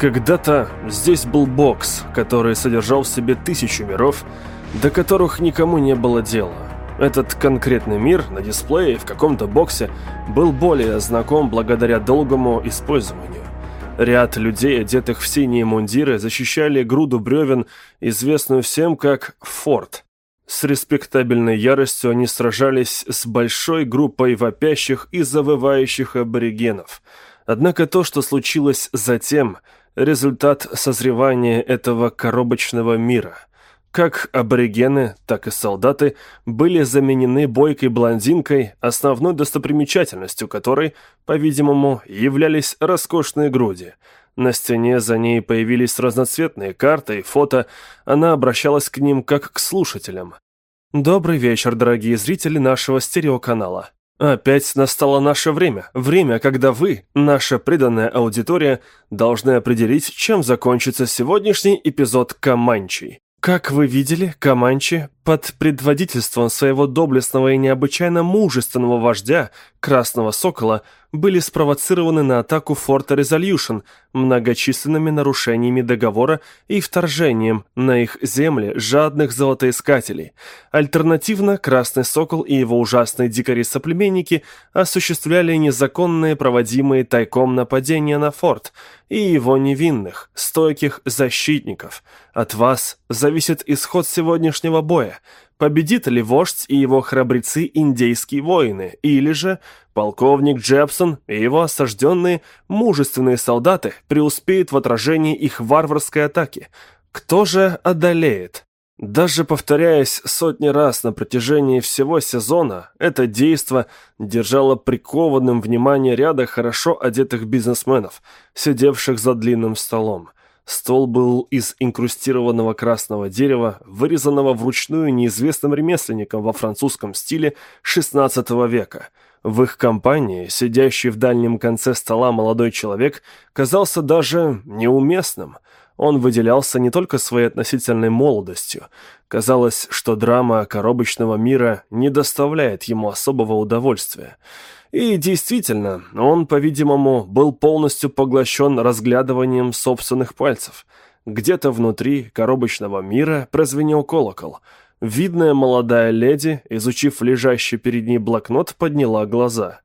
Когда-то здесь был бокс, который содержал в себе тысячу миров, до которых никому не было дела. Этот конкретный мир на дисплее в каком-то боксе был более знаком благодаря долгому использованию. Ряд людей, одетых в синие мундиры, защищали груду бревен, известную всем как «Форт». С респектабельной яростью они сражались с большой группой вопящих и завывающих аборигенов. Однако то, что случилось затем – результат созревания этого коробочного мира. Как аборигены, так и солдаты были заменены бойкой блондинкой, основной достопримечательностью которой, по-видимому, являлись роскошные груди. На стене за ней появились разноцветные карты и фото, она обращалась к ним как к слушателям. «Добрый вечер, дорогие зрители нашего стереоканала. Опять настало наше время. Время, когда вы, наша преданная аудитория, должны определить, чем закончится сегодняшний эпизод Каманчи. Как вы видели, Каманчи под предводительством своего доблестного и необычайно мужественного вождя, Красного Сокола, были спровоцированы на атаку форта Резолюшн многочисленными нарушениями договора и вторжением на их земли жадных золотоискателей. Альтернативно, Красный Сокол и его ужасные дикари-соплеменники осуществляли незаконные проводимые тайком нападения на форт и его невинных, стойких защитников. От вас зависит исход сегодняшнего боя. Победит ли вождь и его храбрецы индейские воины, или же полковник Джепсон и его осажденные мужественные солдаты преуспеют в отражении их варварской атаки? Кто же одолеет? Даже повторяясь сотни раз на протяжении всего сезона, это действо держало прикованным внимание ряда хорошо одетых бизнесменов, сидевших за длинным столом. Стол был из инкрустированного красного дерева, вырезанного вручную неизвестным ремесленником во французском стиле XVI века. В их компании, сидящий в дальнем конце стола молодой человек, казался даже неуместным. Он выделялся не только своей относительной молодостью. Казалось, что драма коробочного мира не доставляет ему особого удовольствия. И действительно, он, по-видимому, был полностью поглощен разглядыванием собственных пальцев. Где-то внутри коробочного мира прозвенел колокол. Видная молодая леди, изучив лежащий перед ней блокнот, подняла глаза.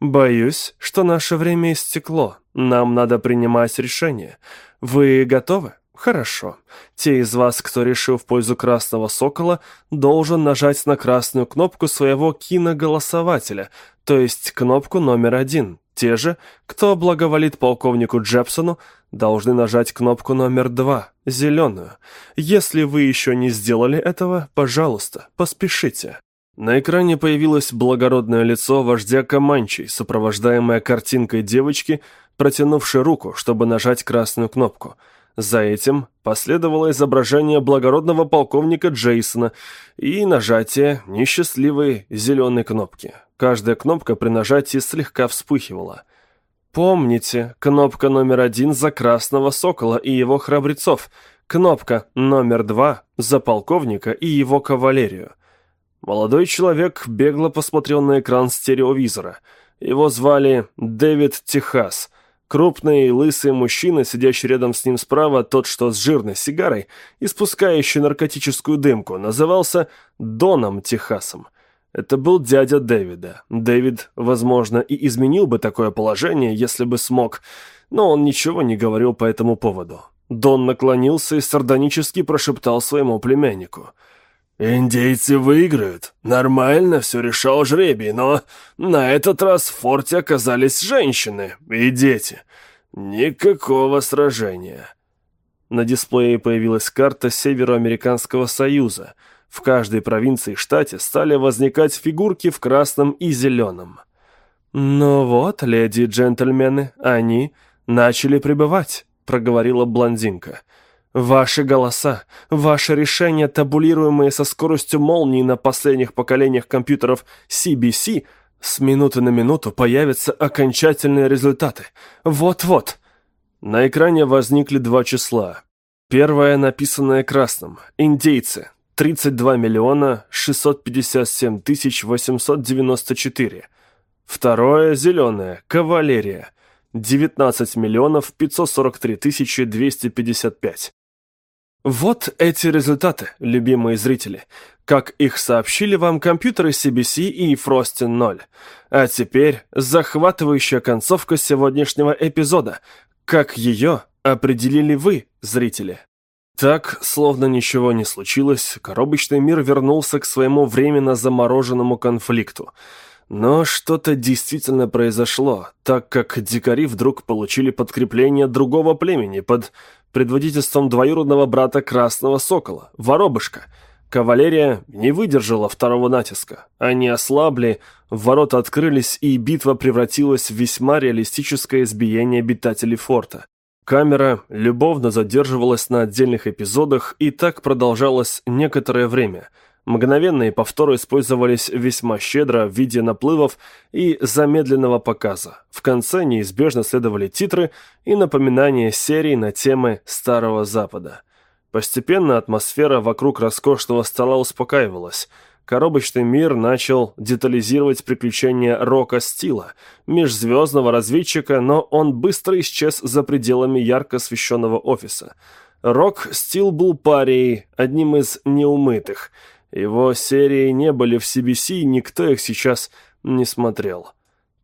«Боюсь, что наше время истекло. Нам надо принимать решение. Вы готовы?» Хорошо. Те из вас, кто решил в пользу Красного Сокола, должен нажать на красную кнопку своего киноголосователя, то есть кнопку номер один. Те же, кто благоволит полковнику Джепсону, должны нажать кнопку номер два, зеленую. Если вы еще не сделали этого, пожалуйста, поспешите. На экране появилось благородное лицо вождя Каманчей, сопровождаемое картинкой девочки, протянувшей руку, чтобы нажать красную кнопку – за этим последовало изображение благородного полковника Джейсона и нажатие несчастливой зеленой кнопки. Каждая кнопка при нажатии слегка вспыхивала. Помните, кнопка номер один за Красного Сокола и его храбрецов, кнопка номер два за полковника и его кавалерию. Молодой человек бегло посмотрел на экран стереовизора. Его звали Дэвид Техас – Крупный лысый мужчина, сидящий рядом с ним справа, тот, что с жирной сигарой, испускающий наркотическую дымку, назывался Доном Техасом. Это был дядя Дэвида. Дэвид, возможно, и изменил бы такое положение, если бы смог, но он ничего не говорил по этому поводу. Дон наклонился и сардонически прошептал своему племяннику – «Индейцы выиграют. Нормально все решал жребий, но на этот раз в форте оказались женщины и дети. Никакого сражения». На дисплее появилась карта Североамериканского Союза. В каждой провинции и штате стали возникать фигурки в красном и зеленом. «Ну вот, леди и джентльмены, они начали прибывать», — проговорила блондинка. Ваши голоса, ваши решения, табулируемые со скоростью молнии на последних поколениях компьютеров CBC, с минуты на минуту появятся окончательные результаты. Вот-вот. На экране возникли два числа. Первое, написанное красным. Индейцы. 32 миллиона 657 тысяч 894. Второе, зеленое. Кавалерия. 19 миллионов 543 тысячи 255. Вот эти результаты, любимые зрители. Как их сообщили вам компьютеры CBC и Frosty 0. А теперь захватывающая концовка сегодняшнего эпизода. Как ее определили вы, зрители? Так, словно ничего не случилось, коробочный мир вернулся к своему временно замороженному конфликту. Но что-то действительно произошло, так как дикари вдруг получили подкрепление другого племени под предводительством двоюродного брата Красного Сокола, Воробышка. Кавалерия не выдержала второго натиска. Они ослабли, ворота открылись, и битва превратилась в весьма реалистическое избиение обитателей форта. Камера любовно задерживалась на отдельных эпизодах, и так продолжалось некоторое время – Мгновенные повторы использовались весьма щедро в виде наплывов и замедленного показа. В конце неизбежно следовали титры и напоминания серий на темы Старого Запада. Постепенно атмосфера вокруг роскошного стола успокаивалась. Коробочный мир начал детализировать приключения Рока Стила, межзвездного разведчика, но он быстро исчез за пределами ярко освещенного офиса. Рок Стил был парией, одним из неумытых – его серии не были в CBC, никто их сейчас не смотрел.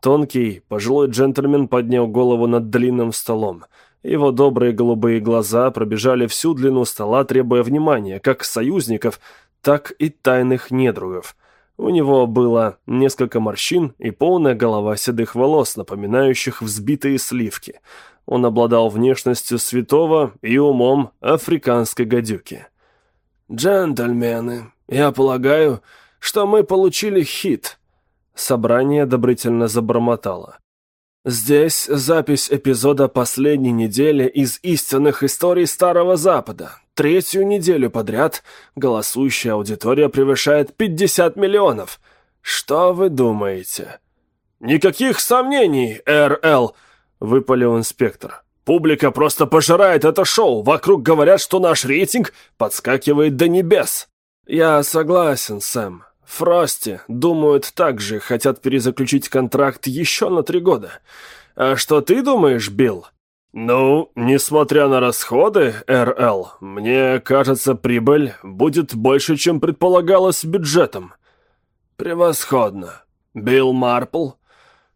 Тонкий, пожилой джентльмен поднял голову над длинным столом. Его добрые голубые глаза пробежали всю длину стола, требуя внимания как союзников, так и тайных недругов. У него было несколько морщин и полная голова седых волос, напоминающих взбитые сливки. Он обладал внешностью святого и умом африканской гадюки. «Джентльмены, я полагаю, что мы получили хит». Собрание одобрительно забормотало. Здесь запись эпизода последней недели из истинных историй Старого Запада. Третью неделю подряд голосующая аудитория превышает 50 миллионов. Что вы думаете? «Никаких сомнений, РЛ!» — выпалил инспектор. «Публика просто пожирает это шоу. Вокруг говорят, что наш рейтинг подскакивает до небес». «Я согласен, Сэм. Фрости, думают, также хотят перезаключить контракт еще на три года. А что ты думаешь, Билл?» «Ну, несмотря на расходы, РЛ, мне кажется, прибыль будет больше, чем предполагалось бюджетом». «Превосходно. Билл Марпл?»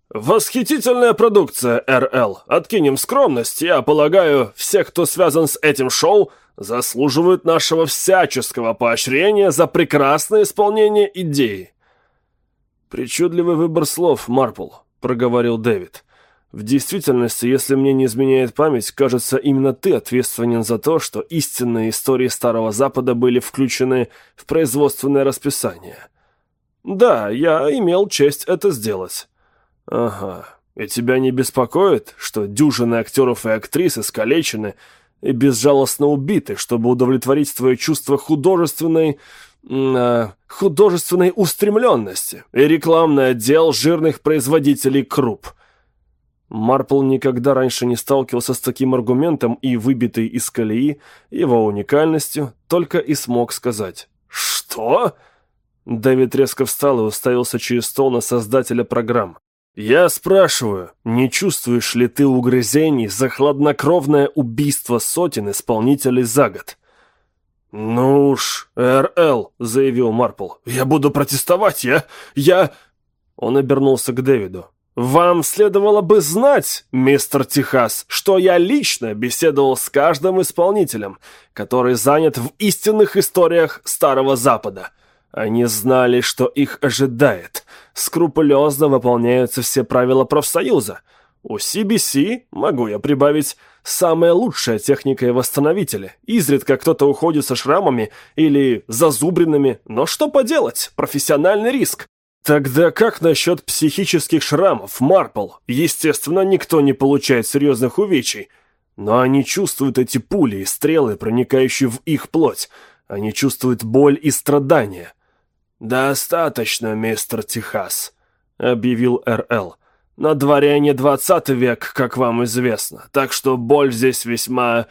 «Восхитительная продукция, РЛ. Откинем скромность. Я полагаю, все, кто связан с этим шоу, заслуживают нашего всяческого поощрения за прекрасное исполнение идеи». «Причудливый выбор слов, Марпл», — проговорил Дэвид. «В действительности, если мне не изменяет память, кажется, именно ты ответственен за то, что истинные истории Старого Запада были включены в производственное расписание». «Да, я имел честь это сделать». «Ага. И тебя не беспокоит, что дюжины актеров и актрис искалечены и безжалостно убиты, чтобы удовлетворить твое чувство художественной... Э, художественной устремленности и рекламный отдел жирных производителей круп. Марпл никогда раньше не сталкивался с таким аргументом и, выбитый из колеи, его уникальностью, только и смог сказать «Что?». Дэвид резко встал и уставился через стол на создателя программ. «Я спрашиваю, не чувствуешь ли ты угрызений за хладнокровное убийство сотен исполнителей за год?» «Ну уж, РЛ», — заявил Марпл, — «я буду протестовать, я... я...» Он обернулся к Дэвиду. «Вам следовало бы знать, мистер Техас, что я лично беседовал с каждым исполнителем, который занят в истинных историях Старого Запада. Они знали, что их ожидает. Скрупулезно выполняются все правила профсоюза. У CBC, могу я прибавить, самая лучшая техника и восстановители. Изредка кто-то уходит со шрамами или зазубринами, но что поделать, профессиональный риск. Тогда как насчет психических шрамов, Марпл? Естественно, никто не получает серьезных увечий. Но они чувствуют эти пули и стрелы, проникающие в их плоть. Они чувствуют боль и страдания. «Достаточно, мистер Техас», — объявил РЛ. «На дворе не двадцатый век, как вам известно, так что боль здесь весьма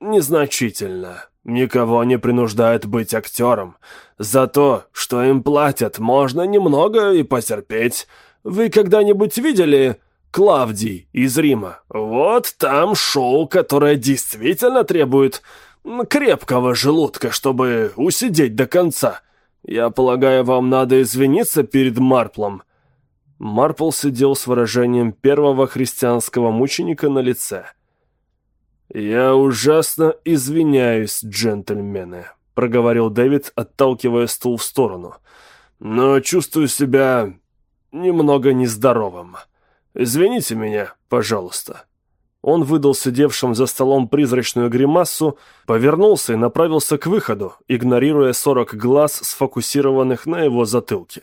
незначительна. Никого не принуждает быть актером. За то, что им платят, можно немного и потерпеть. Вы когда-нибудь видели Клавдий из Рима. Вот там шоу, которое действительно требует крепкого желудка, чтобы усидеть до конца. Я полагаю, вам надо извиниться перед Марплом». Марпл сидел с выражением первого христианского мученика на лице. «Я ужасно извиняюсь, джентльмены», — проговорил Дэвид, отталкивая стул в сторону. «Но чувствую себя немного нездоровым. Извините меня, пожалуйста». Он выдал сидевшим за столом призрачную гримасу, повернулся и направился к выходу, игнорируя сорок глаз, сфокусированных на его затылке.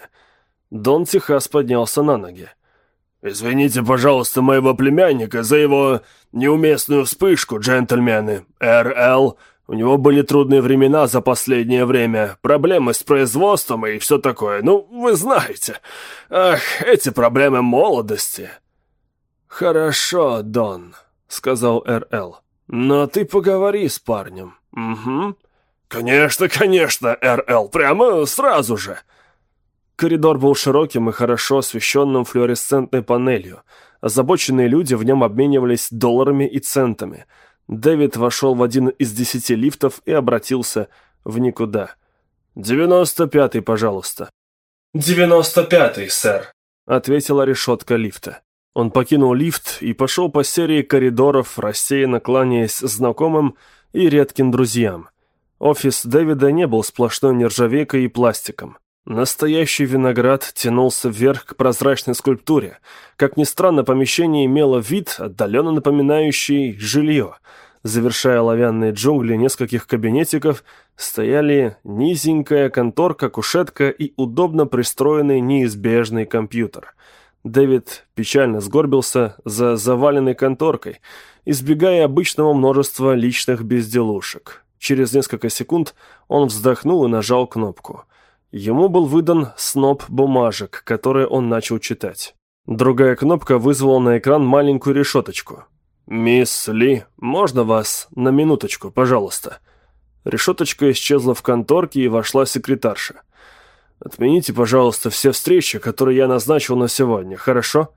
Дон Техас поднялся на ноги. «Извините, пожалуйста, моего племянника за его неуместную вспышку, джентльмены. Р.Л. У него были трудные времена за последнее время, проблемы с производством и все такое. Ну, вы знаете. Ах, эти проблемы молодости». «Хорошо, Дон», — сказал Р.Л. «Но ты поговори с парнем». «Угу». «Конечно, конечно, Р.Л., прямо сразу же». Коридор был широким и хорошо освещенным флуоресцентной панелью. Озабоченные люди в нем обменивались долларами и центами. Дэвид вошел в один из десяти лифтов и обратился в никуда. «Девяносто пятый, пожалуйста». «Девяносто пятый, сэр», — ответила решетка лифта. Он покинул лифт и пошел по серии коридоров, рассеянно кланяясь знакомым и редким друзьям. Офис Дэвида не был сплошной нержавейкой и пластиком. Настоящий виноград тянулся вверх к прозрачной скульптуре. Как ни странно, помещение имело вид, отдаленно напоминающий жилье. Завершая оловянные джунгли нескольких кабинетиков, стояли низенькая конторка, кушетка и удобно пристроенный неизбежный компьютер. Дэвид печально сгорбился за заваленной конторкой, избегая обычного множества личных безделушек. Через несколько секунд он вздохнул и нажал кнопку. Ему был выдан сноп бумажек, которые он начал читать. Другая кнопка вызвала на экран маленькую решеточку. «Мисс Ли, можно вас на минуточку, пожалуйста?» Решеточка исчезла в конторке и вошла секретарша. Отмените, пожалуйста, все встречи, которые я назначил на сегодня, хорошо?»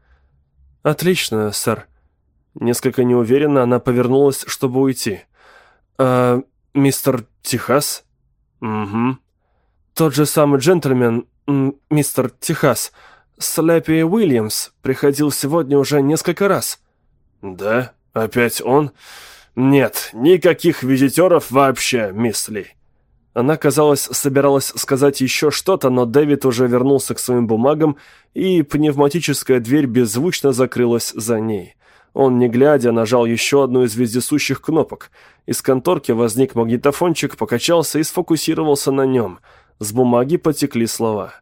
«Отлично, сэр». Несколько неуверенно она повернулась, чтобы уйти. «А мистер Техас?» «Угу». «Тот же самый джентльмен, мистер Техас, Слэппи Уильямс, приходил сегодня уже несколько раз». «Да? Опять он?» «Нет, никаких визитеров вообще, мисс Ли». Она, казалось, собиралась сказать еще что-то, но Дэвид уже вернулся к своим бумагам, и пневматическая дверь беззвучно закрылась за ней. Он, не глядя, нажал еще одну из вездесущих кнопок. Из конторки возник магнитофончик, покачался и сфокусировался на нем. С бумаги потекли слова.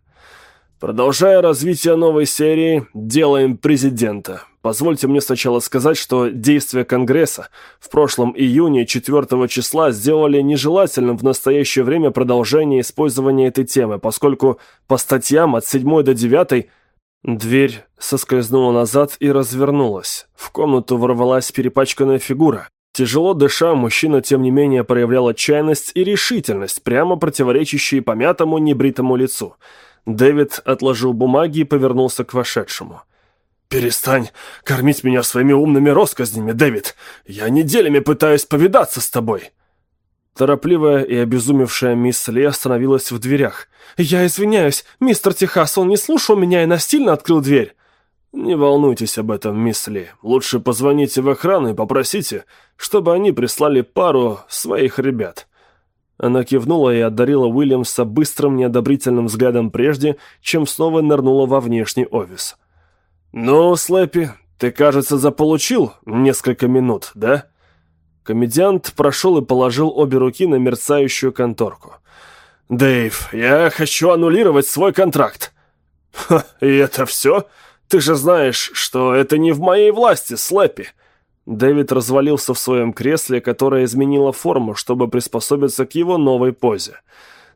Продолжая развитие новой серии, делаем президента. Позвольте мне сначала сказать, что действия Конгресса в прошлом июне 4 числа сделали нежелательным в настоящее время продолжение использования этой темы, поскольку по статьям от 7 до 9 дверь соскользнула назад и развернулась. В комнату ворвалась перепачканная фигура. Тяжело дыша, мужчина, тем не менее, проявлял отчаянность и решительность, прямо противоречащие помятому небритому лицу – Дэвид отложил бумаги и повернулся к вошедшему. «Перестань кормить меня своими умными россказнями, Дэвид! Я неделями пытаюсь повидаться с тобой!» Торопливая и обезумевшая мисс Ли остановилась в дверях. «Я извиняюсь, мистер Техас, он не слушал меня и настильно открыл дверь». «Не волнуйтесь об этом, мисс Ли. Лучше позвоните в охрану и попросите, чтобы они прислали пару своих ребят. Она кивнула и одарила Уильямса быстрым неодобрительным взглядом прежде, чем снова нырнула во внешний офис. «Ну, Слэппи, ты, кажется, заполучил несколько минут, да?» Комедиант прошел и положил обе руки на мерцающую конторку. «Дэйв, я хочу аннулировать свой контракт». «Ха, и это все? Ты же знаешь, что это не в моей власти, Слэппи. Дэвид развалился в своем кресле, которое изменило форму, чтобы приспособиться к его новой позе.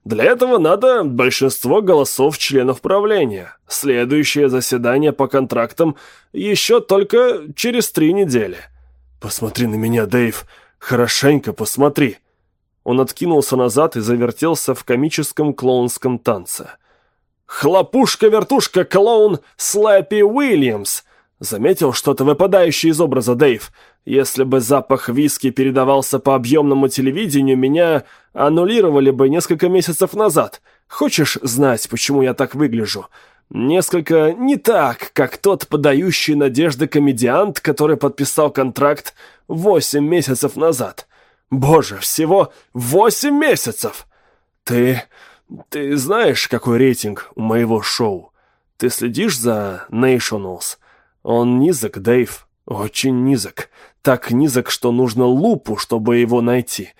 Для этого надо большинство голосов членов правления. Следующее заседание по контрактам еще только через три недели. «Посмотри на меня, Дэйв. Хорошенько посмотри». Он откинулся назад и завертелся в комическом клоунском танце. «Хлопушка-вертушка, клоун Слэппи Уильямс!» Заметил что-то выпадающее из образа, Дэйв? Если бы запах виски передавался по объемному телевидению, меня аннулировали бы несколько месяцев назад. Хочешь знать, почему я так выгляжу? Несколько не так, как тот подающий надежды комедиант, который подписал контракт восемь месяцев назад. Боже, всего восемь месяцев! Ты... ты знаешь, какой рейтинг у моего шоу? Ты следишь за Nationals? Он низок, Дэйв, очень низок. Так низок, что нужно лупу, чтобы его найти.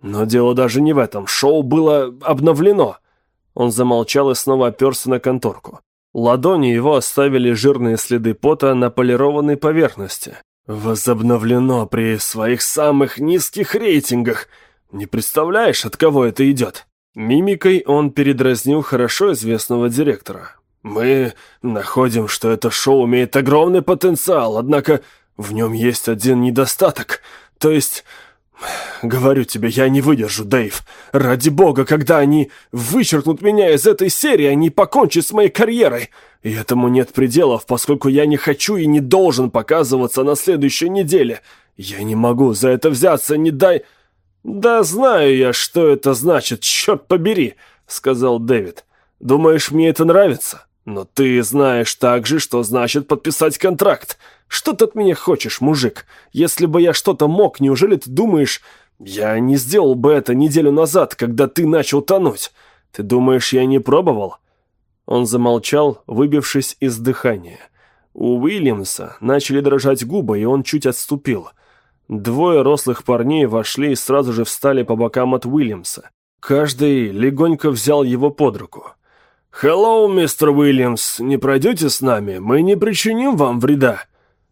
Но дело даже не в этом. Шоу было обновлено. Он замолчал и снова оперся на конторку. Ладони его оставили жирные следы пота на полированной поверхности. «Возобновлено при своих самых низких рейтингах. Не представляешь, от кого это идет?» Мимикой он передразнил хорошо известного директора. Мы находим, что это шоу имеет огромный потенциал, однако в нем есть один недостаток. То есть, говорю тебе, я не выдержу, Дэйв. Ради бога, когда они вычеркнут меня из этой серии, они покончат с моей карьерой. И этому нет пределов, поскольку я не хочу и не должен показываться на следующей неделе. Я не могу за это взяться, не дай... «Да знаю я, что это значит, черт побери», — сказал Дэвид. «Думаешь, мне это нравится?» «Но ты знаешь также, что значит подписать контракт. Что ты от меня хочешь, мужик? Если бы я что-то мог, неужели ты думаешь, я не сделал бы это неделю назад, когда ты начал тонуть? Ты думаешь, я не пробовал?» Он замолчал, выбившись из дыхания. У Уильямса начали дрожать губы, и он чуть отступил. Двое рослых парней вошли и сразу же встали по бокам от Уильямса. Каждый легонько взял его под руку. «Хеллоу, мистер Уильямс, не пройдете с нами? Мы не причиним вам вреда».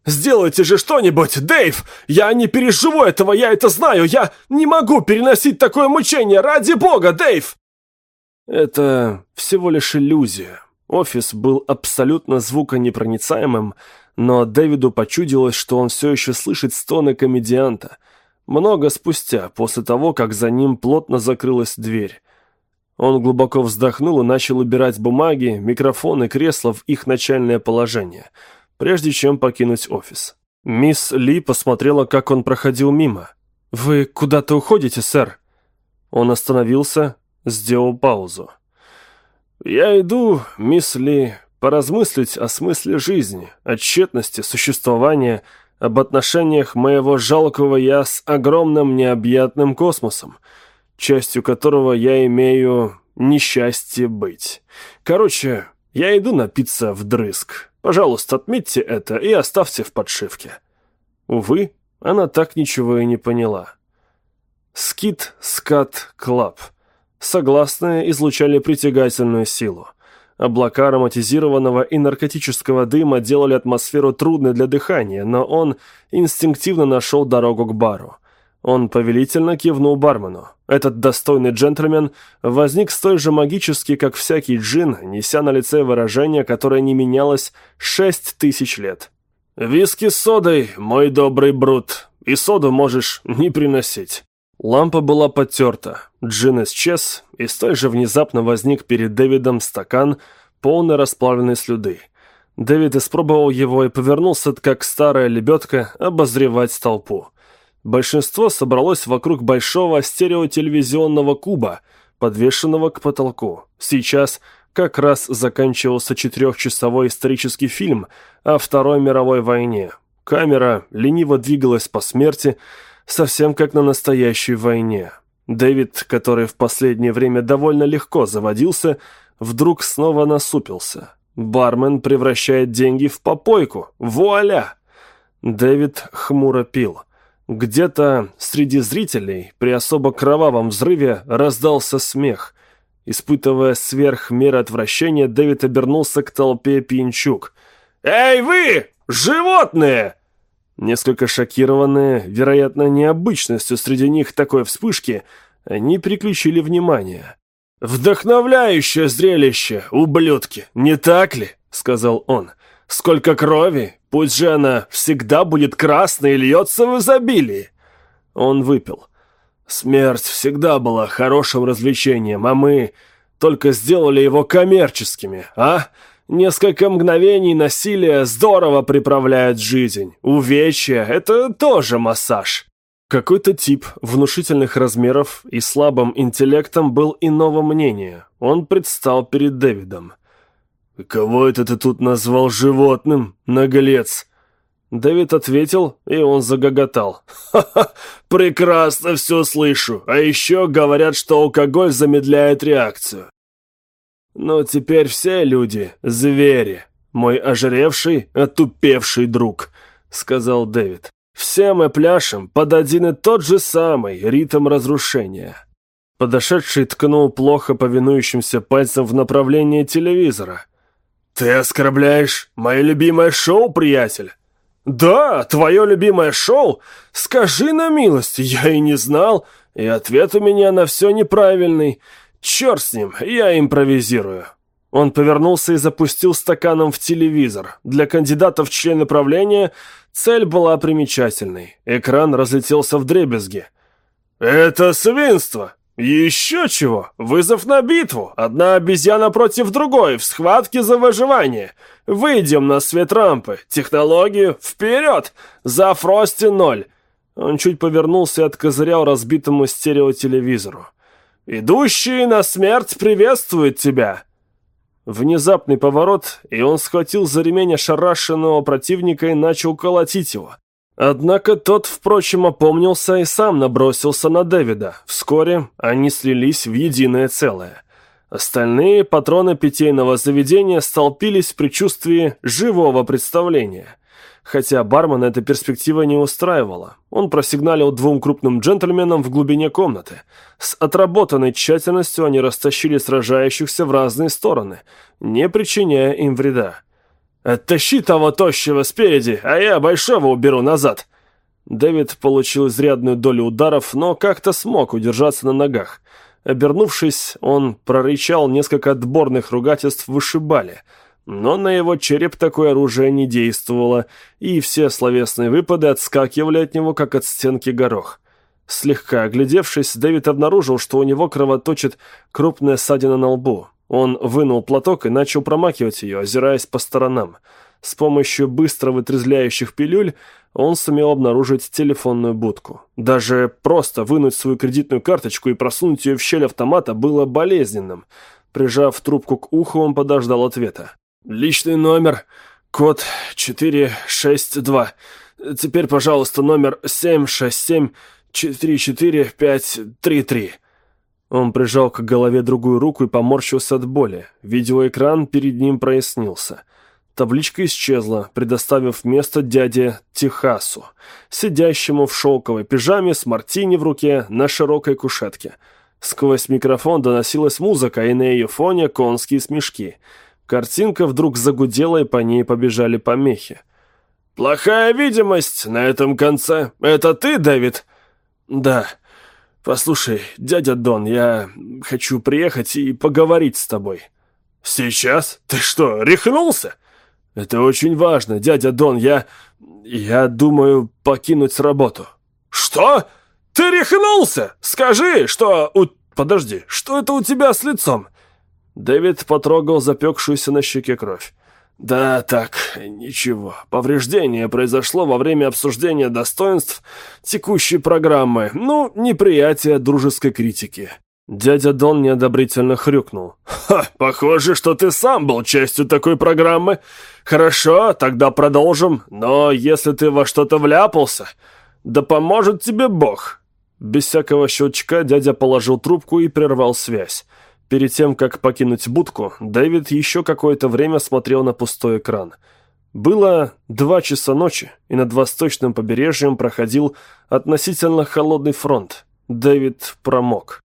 «Сделайте же что-нибудь, Дэйв! Я не переживу этого, я это знаю! Я не могу переносить такое мучение! Ради бога, Дэйв!» Это всего лишь иллюзия. Офис был абсолютно звуконепроницаемым, но Дэвиду почудилось, что он все еще слышит стоны комедианта. Много спустя, после того, как за ним плотно закрылась дверь. Он глубоко вздохнул и начал убирать бумаги, микрофон и кресло в их начальное положение, прежде чем покинуть офис. Мисс Ли посмотрела, как он проходил мимо. «Вы куда-то уходите, сэр?» Он остановился, сделал паузу. «Я иду, мисс Ли, поразмыслить о смысле жизни, о тщетности существования, об отношениях моего жалкого я с огромным необъятным космосом» частью которого я имею несчастье быть. Короче, я иду напиться вдрызг. Пожалуйста, отметьте это и оставьте в подшивке». Увы, она так ничего и не поняла. Скит Скат Клаб. Согласные излучали притягательную силу. Облака ароматизированного и наркотического дыма делали атмосферу трудной для дыхания, но он инстинктивно нашел дорогу к бару. Он повелительно кивнул бармену. Этот достойный джентльмен возник столь же магически, как всякий джин, неся на лице выражение, которое не менялось шесть тысяч лет. «Виски с содой, мой добрый брут, и соду можешь не приносить». Лампа была потерта, джин исчез, и столь же внезапно возник перед Дэвидом стакан, полный расплавленной слюды. Дэвид испробовал его и повернулся, как старая лебедка, обозревать толпу. Большинство собралось вокруг большого стереотелевизионного куба, подвешенного к потолку. Сейчас как раз заканчивался четырехчасовой исторический фильм о Второй мировой войне. Камера лениво двигалась по смерти, совсем как на настоящей войне. Дэвид, который в последнее время довольно легко заводился, вдруг снова насупился. Бармен превращает деньги в попойку. Вуаля! Дэвид хмуро пил. Где-то среди зрителей при особо кровавом взрыве раздался смех. Испытывая сверх меры отвращения, Дэвид обернулся к толпе пьянчук. «Эй вы, животные!» Несколько шокированные, вероятно, необычностью среди них такой вспышки, они приключили внимание. «Вдохновляющее зрелище, ублюдки, не так ли?» — сказал он. «Сколько крови, Пусть же она всегда будет красной и льется в изобилии. Он выпил. Смерть всегда была хорошим развлечением, а мы только сделали его коммерческими, а? Несколько мгновений насилия здорово приправляют жизнь. Увечья – это тоже массаж. Какой-то тип внушительных размеров и слабым интеллектом был иного мнения. Он предстал перед Дэвидом. «Кого это ты тут назвал животным, наглец?» Дэвид ответил, и он загоготал. «Ха-ха, прекрасно все слышу. А еще говорят, что алкоголь замедляет реакцию. Но теперь все люди — звери. Мой ожиревший, отупевший друг», — сказал Дэвид. «Все мы пляшем под один и тот же самый ритм разрушения». Подошедший ткнул плохо повинующимся пальцем в направлении телевизора. «Ты оскорбляешь мое любимое шоу, приятель?» «Да, твое любимое шоу? Скажи на милость, я и не знал, и ответ у меня на все неправильный. Черт с ним, я импровизирую». Он повернулся и запустил стаканом в телевизор. Для кандидата в члены правления цель была примечательной. Экран разлетелся в дребезги. «Это свинство! «Еще чего! Вызов на битву! Одна обезьяна против другой, в схватке за выживание! Выйдем на свет рампы! Технологию вперед! За Фрости ноль!» Он чуть повернулся и откозырял разбитому стереотелевизору. «Идущий на смерть приветствует тебя!» Внезапный поворот, и он схватил за ремень ошарашенного противника и начал колотить его. Однако тот, впрочем, опомнился и сам набросился на Дэвида. Вскоре они слились в единое целое. Остальные патроны питейного заведения столпились в предчувствии живого представления. Хотя бармена эта перспектива не устраивала. Он просигналил двум крупным джентльменам в глубине комнаты. С отработанной тщательностью они растащили сражающихся в разные стороны, не причиняя им вреда. «Оттащи того тощего спереди, а я большого уберу назад!» Дэвид получил изрядную долю ударов, но как-то смог удержаться на ногах. Обернувшись, он прорычал несколько отборных ругательств вышибали, но на его череп такое оружие не действовало, и все словесные выпады отскакивали от него, как от стенки горох. Слегка оглядевшись, Дэвид обнаружил, что у него кровоточит крупная ссадина на лбу. Он вынул платок и начал промакивать ее, озираясь по сторонам. С помощью быстро вытрезвляющих пилюль он сумел обнаружить телефонную будку. Даже просто вынуть свою кредитную карточку и просунуть ее в щель автомата было болезненным. Прижав трубку к уху, он подождал ответа. «Личный номер, код 462. Теперь, пожалуйста, номер 767 44533. Он прижал к голове другую руку и поморщился от боли. Видеоэкран перед ним прояснился. Табличка исчезла, предоставив место дяде Техасу, сидящему в шелковой пижаме с мартини в руке на широкой кушетке. Сквозь микрофон доносилась музыка, и на ее фоне конские смешки. Картинка вдруг загудела, и по ней побежали помехи. «Плохая видимость на этом конце. Это ты, Дэвид?» «Да». «Послушай, дядя Дон, я хочу приехать и поговорить с тобой». «Сейчас? Ты что, рехнулся?» «Это очень важно, дядя Дон, я... я думаю покинуть работу». «Что? Ты рехнулся? Скажи, что у... Подожди, что это у тебя с лицом?» Дэвид потрогал запекшуюся на щеке кровь. «Да, так, ничего. Повреждение произошло во время обсуждения достоинств текущей программы. Ну, неприятие дружеской критики». Дядя Дон неодобрительно хрюкнул. «Ха, похоже, что ты сам был частью такой программы. Хорошо, тогда продолжим. Но если ты во что-то вляпался, да поможет тебе Бог». Без всякого щелчка дядя положил трубку и прервал связь. Перед тем, как покинуть будку, Дэвид еще какое-то время смотрел на пустой экран. Было два часа ночи, и над восточным побережьем проходил относительно холодный фронт. Дэвид промок.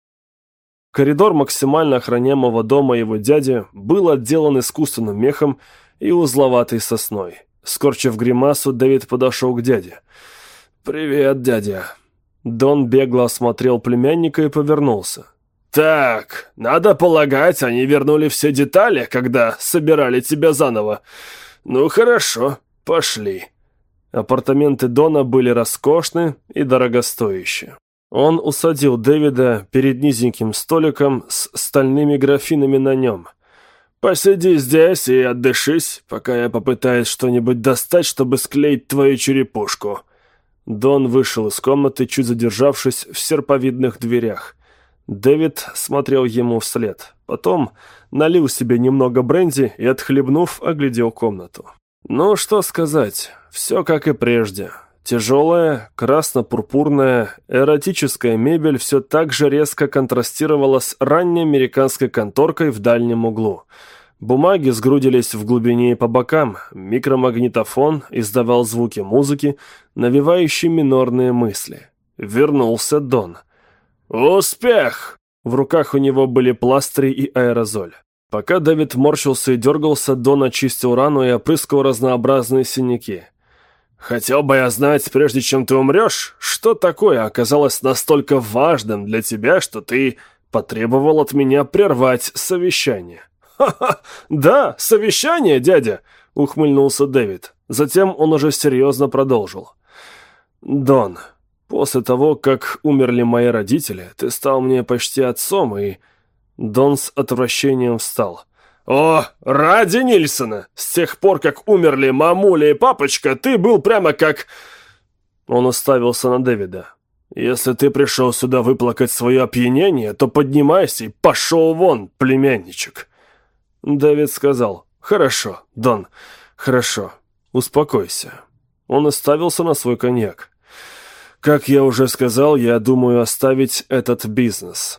Коридор максимально охраняемого дома его дяди был отделан искусственным мехом и узловатой сосной. Скорчив гримасу, Дэвид подошел к дяде. «Привет, дядя». Дон бегло осмотрел племянника и повернулся. «Так, надо полагать, они вернули все детали, когда собирали тебя заново. Ну хорошо, пошли». Апартаменты Дона были роскошны и дорогостоящие. Он усадил Дэвида перед низеньким столиком с стальными графинами на нем. Посиди здесь и отдышись, пока я попытаюсь что-нибудь достать, чтобы склеить твою черепушку». Дон вышел из комнаты, чуть задержавшись в серповидных дверях. Дэвид смотрел ему вслед. Потом налил себе немного бренди и, отхлебнув, оглядел комнату. Ну, что сказать, все как и прежде. Тяжелая, красно-пурпурная, эротическая мебель все так же резко контрастировала с ранней американской конторкой в дальнем углу. Бумаги сгрудились в глубине и по бокам, микромагнитофон издавал звуки музыки, навевающие минорные мысли. Вернулся Дон. «Успех!» В руках у него были пластыри и аэрозоль. Пока Дэвид морщился и дергался, Дон очистил рану и опрыскал разнообразные синяки. Хотел бы я знать, прежде чем ты умрешь, что такое оказалось настолько важным для тебя, что ты потребовал от меня прервать совещание. «Ха-ха! Да, совещание, дядя!» — ухмыльнулся Дэвид. Затем он уже серьезно продолжил. «Дон, после того, как умерли мои родители, ты стал мне почти отцом, и...» Дон с отвращением встал. «О, ради Нильсона! С тех пор, как умерли мамуля и папочка, ты был прямо как...» Он уставился на Дэвида. «Если ты пришел сюда выплакать свое опьянение, то поднимайся и пошел вон, племянничек!» Дэвид сказал. «Хорошо, Дон, хорошо. Успокойся». Он оставился на свой коньяк. «Как я уже сказал, я думаю оставить этот бизнес».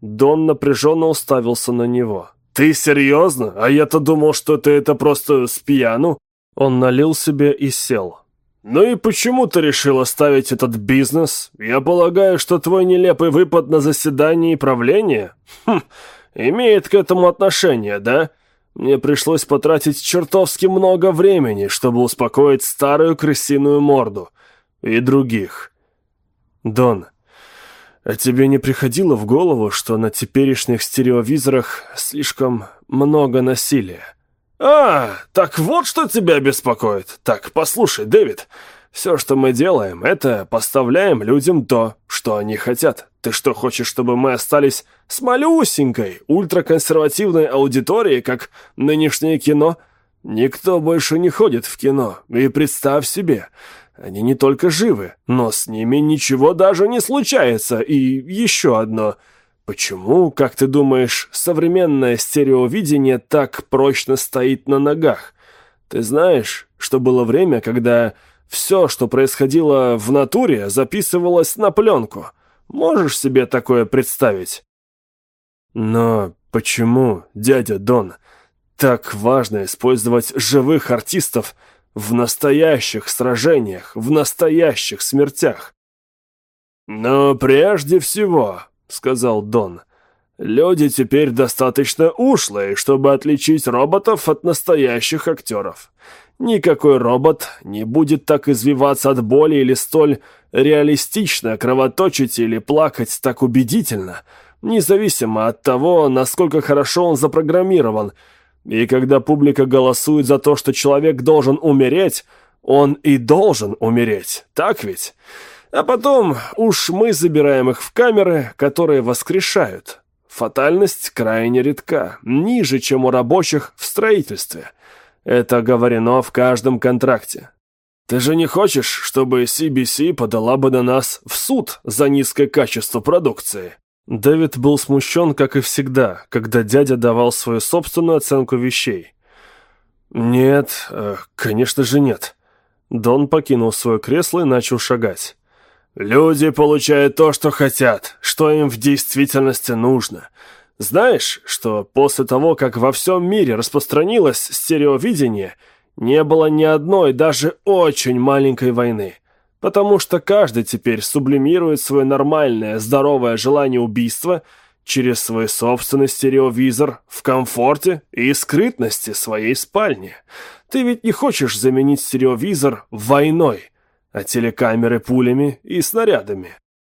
Дон напряженно уставился на него. «Ты серьезно? А я-то думал, что ты это просто с пьяну». Он налил себе и сел. «Ну и почему ты решил оставить этот бизнес? Я полагаю, что твой нелепый выпад на заседании правления хм, имеет к этому отношение, да? Мне пришлось потратить чертовски много времени, чтобы успокоить старую крысиную морду. И других. Дон, а тебе не приходило в голову, что на теперешних стереовизорах слишком много насилия? А, так вот что тебя беспокоит. Так, послушай, Дэвид, все, что мы делаем, это поставляем людям то, что они хотят. Ты что, хочешь, чтобы мы остались с малюсенькой, ультраконсервативной аудиторией, как нынешнее кино? Никто больше не ходит в кино. И представь себе, они не только живы, но с ними ничего даже не случается. И еще одно. Почему, как ты думаешь, современное стереовидение так прочно стоит на ногах? Ты знаешь, что было время, когда все, что происходило в натуре, записывалось на пленку. Можешь себе такое представить? Но почему, дядя Дон, так важно использовать живых артистов – в настоящих сражениях, в настоящих смертях. «Но прежде всего», — сказал Дон, — «люди теперь достаточно ушлые, чтобы отличить роботов от настоящих актеров. Никакой робот не будет так извиваться от боли или столь реалистично кровоточить или плакать так убедительно, независимо от того, насколько хорошо он запрограммирован — и когда публика голосует за то, что человек должен умереть, он и должен умереть, так ведь? А потом уж мы забираем их в камеры, которые воскрешают. Фатальность крайне редка, ниже, чем у рабочих в строительстве. Это говорено в каждом контракте. Ты же не хочешь, чтобы CBC подала бы на нас в суд за низкое качество продукции? Дэвид был смущен, как и всегда, когда дядя давал свою собственную оценку вещей. «Нет, э, конечно же нет». Дон покинул свое кресло и начал шагать. «Люди получают то, что хотят, что им в действительности нужно. Знаешь, что после того, как во всем мире распространилось стереовидение, не было ни одной, даже очень маленькой войны – потому что каждый теперь сублимирует свое нормальное, здоровое желание убийства через свой собственный стереовизор в комфорте и скрытности своей спальни. Ты ведь не хочешь заменить стереовизор войной, а телекамеры пулями и снарядами?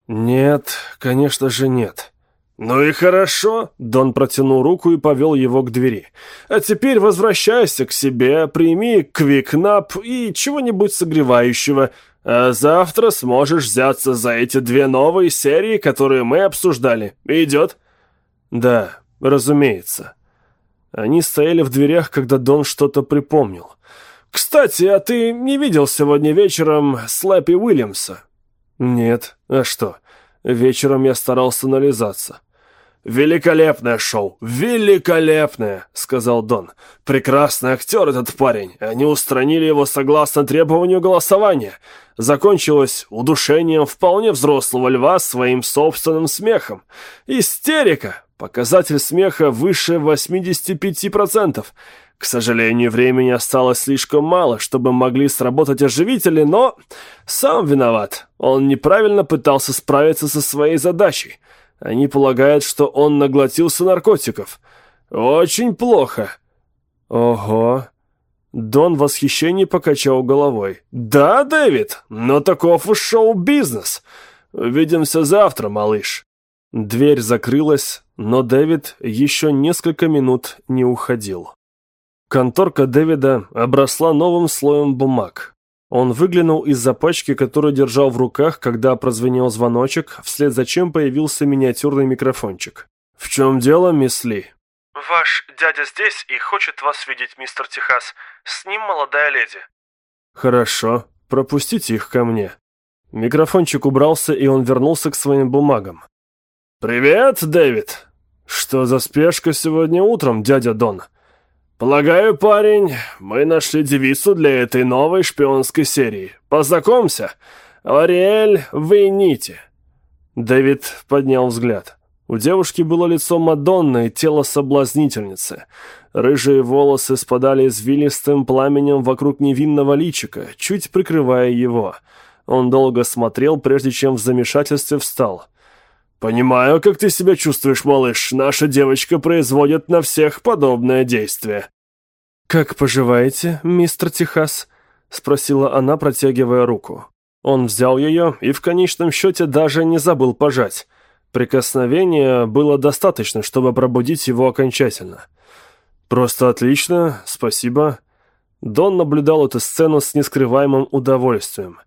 Нет, конечно же нет. «Ну и хорошо», — Дон протянул руку и повел его к двери. «А теперь возвращайся к себе, прими квикнап и чего-нибудь согревающего, а завтра сможешь взяться за эти две новые серии, которые мы обсуждали. Идет?» «Да, разумеется». Они стояли в дверях, когда Дон что-то припомнил. «Кстати, а ты не видел сегодня вечером Слэппи Уильямса?» «Нет. А что? Вечером я старался нализаться». «Великолепное шоу! Великолепное!» — сказал Дон. «Прекрасный актер этот парень. Они устранили его согласно требованию голосования. Закончилось удушением вполне взрослого льва своим собственным смехом. Истерика! Показатель смеха выше 85%. К сожалению, времени осталось слишком мало, чтобы могли сработать оживители, но сам виноват. Он неправильно пытался справиться со своей задачей». Они полагают, что он наглотился наркотиков. Очень плохо. Ого. Дон в восхищении покачал головой. Да, Дэвид, но таков уж шоу-бизнес. Увидимся завтра, малыш. Дверь закрылась, но Дэвид еще несколько минут не уходил. Конторка Дэвида обросла новым слоем бумаг. Он выглянул из-за пачки, которую держал в руках, когда прозвенел звоночек, вслед за чем появился миниатюрный микрофончик. «В чем дело, мисс Ли?» «Ваш дядя здесь и хочет вас видеть, мистер Техас. С ним молодая леди». «Хорошо. Пропустите их ко мне». Микрофончик убрался, и он вернулся к своим бумагам. «Привет, Дэвид! Что за спешка сегодня утром, дядя Дон?» «Полагаю, парень, мы нашли девицу для этой новой шпионской серии. Познакомься, Ариэль Вейнити». Дэвид поднял взгляд. У девушки было лицо Мадонны и тело соблазнительницы. Рыжие волосы спадали извилистым пламенем вокруг невинного личика, чуть прикрывая его. Он долго смотрел, прежде чем в замешательстве встал. «Понимаю, как ты себя чувствуешь, малыш. Наша девочка производит на всех подобное действие». «Как поживаете, мистер Техас?» — спросила она, протягивая руку. Он взял ее и в конечном счете даже не забыл пожать. Прикосновения было достаточно, чтобы пробудить его окончательно. «Просто отлично, спасибо». Дон наблюдал эту сцену с нескрываемым удовольствием.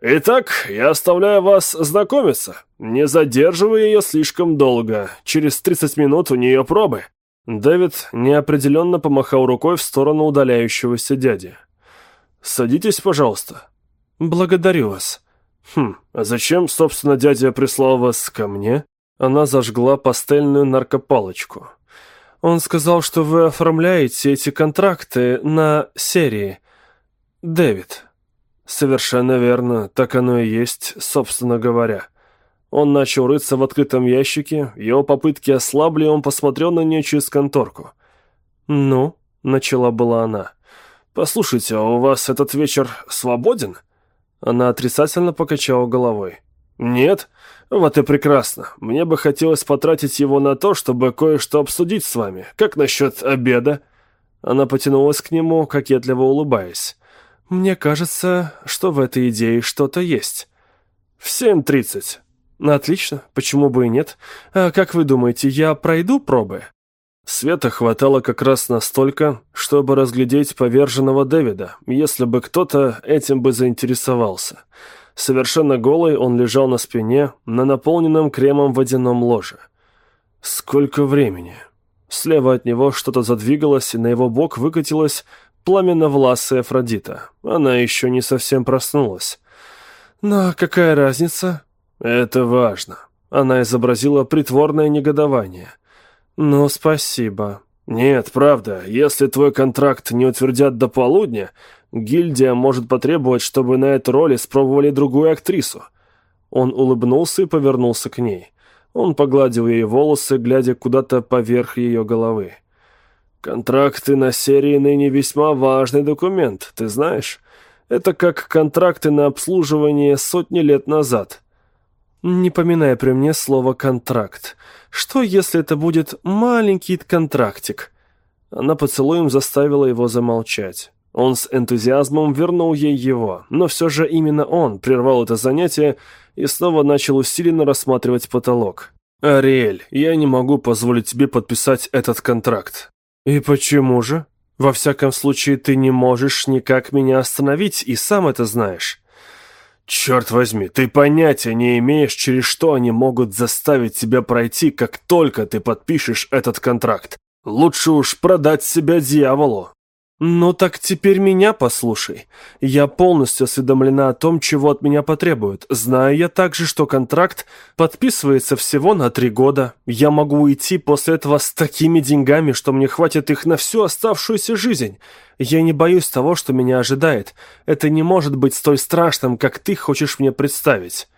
«Итак, я оставляю вас знакомиться. Не задерживая ее слишком долго. Через 30 минут у нее пробы». Дэвид неопределенно помахал рукой в сторону удаляющегося дяди. «Садитесь, пожалуйста». «Благодарю вас». «Хм, а зачем, собственно, дядя прислал вас ко мне?» Она зажгла пастельную наркопалочку. «Он сказал, что вы оформляете эти контракты на серии. Дэвид». «Совершенно верно, так оно и есть, собственно говоря». Он начал рыться в открытом ящике, его попытки ослабли, он посмотрел на нее через конторку. «Ну?» — начала была она. «Послушайте, а у вас этот вечер свободен?» Она отрицательно покачала головой. «Нет? Вот и прекрасно. Мне бы хотелось потратить его на то, чтобы кое-что обсудить с вами. Как насчет обеда?» Она потянулась к нему, кокетливо улыбаясь. «Мне кажется, что в этой идее что-то есть». «В семь тридцать». «Отлично, почему бы и нет? А как вы думаете, я пройду пробы?» Света хватало как раз настолько, чтобы разглядеть поверженного Дэвида, если бы кто-то этим бы заинтересовался. Совершенно голый он лежал на спине, на наполненном кремом водяном ложе. Сколько времени? Слева от него что-то задвигалось, и на его бок выкатилась пламенно-власая Афродита. Она еще не совсем проснулась. «Но какая разница?» «Это важно». Она изобразила притворное негодование. «Ну, спасибо». «Нет, правда, если твой контракт не утвердят до полудня, гильдия может потребовать, чтобы на эту роль испробовали другую актрису». Он улыбнулся и повернулся к ней. Он погладил ее волосы, глядя куда-то поверх ее головы. «Контракты на серии ныне весьма важный документ, ты знаешь? Это как контракты на обслуживание сотни лет назад». Не поминая при мне слово «контракт». Что, если это будет маленький контрактик?» Она поцелуем заставила его замолчать. Он с энтузиазмом вернул ей его, но все же именно он прервал это занятие и снова начал усиленно рассматривать потолок. «Ариэль, я не могу позволить тебе подписать этот контракт». «И почему же? Во всяком случае, ты не можешь никак меня остановить, и сам это знаешь». «Черт возьми, ты понятия не имеешь, через что они могут заставить тебя пройти, как только ты подпишешь этот контракт. Лучше уж продать себя дьяволу. «Ну так теперь меня послушай. Я полностью осведомлена о том, чего от меня потребуют. Знаю я также, что контракт подписывается всего на три года. Я могу уйти после этого с такими деньгами, что мне хватит их на всю оставшуюся жизнь. Я не боюсь того, что меня ожидает. Это не может быть столь страшным, как ты хочешь мне представить».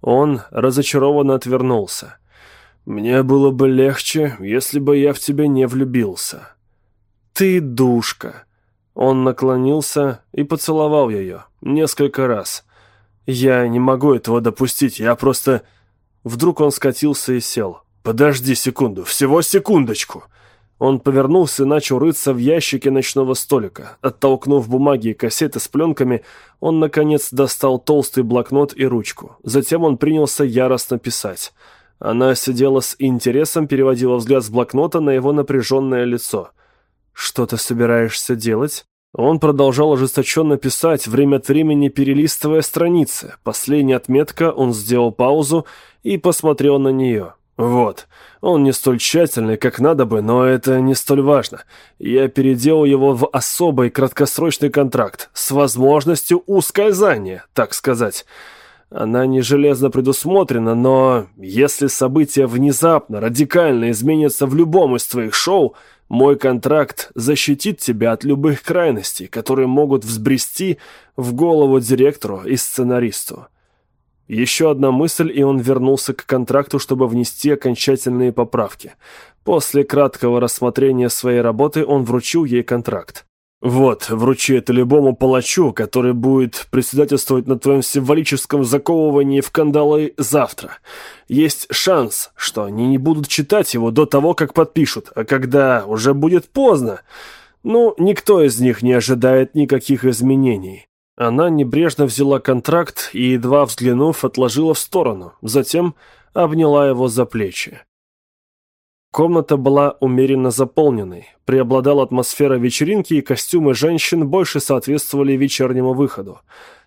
Он разочарованно отвернулся. «Мне было бы легче, если бы я в тебя не влюбился». «Ты душка!» Он наклонился и поцеловал ее несколько раз. «Я не могу этого допустить, я просто...» Вдруг он скатился и сел. «Подожди секунду, всего секундочку!» Он повернулся и начал рыться в ящике ночного столика. Оттолкнув бумаги и кассеты с пленками, он, наконец, достал толстый блокнот и ручку. Затем он принялся яростно писать. Она сидела с интересом, переводила взгляд с блокнота на его напряженное лицо – «Что ты собираешься делать?» Он продолжал ожесточенно писать, время от времени перелистывая страницы. Последняя отметка, он сделал паузу и посмотрел на нее. «Вот, он не столь тщательный, как надо бы, но это не столь важно. Я переделал его в особый краткосрочный контракт с возможностью ускользания, так сказать». Она не железно предусмотрена, но если события внезапно, радикально изменятся в любом из твоих шоу, мой контракт защитит тебя от любых крайностей, которые могут взбрести в голову директору и сценаристу. Еще одна мысль, и он вернулся к контракту, чтобы внести окончательные поправки. После краткого рассмотрения своей работы он вручил ей контракт. «Вот, вручи это любому палачу, который будет председательствовать на твоем символическом заковывании в кандалы завтра. Есть шанс, что они не будут читать его до того, как подпишут, а когда уже будет поздно, ну, никто из них не ожидает никаких изменений». Она небрежно взяла контракт и, едва взглянув, отложила в сторону, затем обняла его за плечи. Комната была умеренно заполненной, преобладала атмосфера вечеринки и костюмы женщин больше соответствовали вечернему выходу.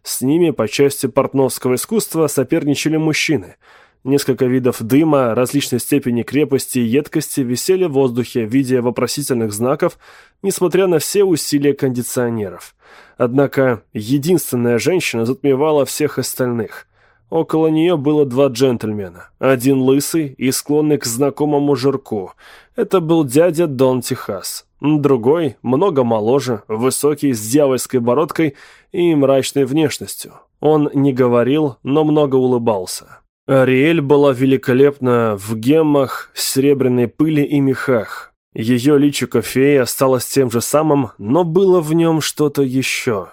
С ними по части портновского искусства соперничали мужчины. Несколько видов дыма различной степени крепости и едкости висели в воздухе в виде вопросительных знаков, несмотря на все усилия кондиционеров. Однако единственная женщина затмевала всех остальных – Около нее было два джентльмена. Один лысый и склонный к знакомому жирку. Это был дядя Дон Техас. Другой, много моложе, высокий, с дьявольской бородкой и мрачной внешностью. Он не говорил, но много улыбался. Ариэль была великолепна в геммах, серебряной пыли и мехах. Ее личико феи осталось тем же самым, но было в нем что-то еще.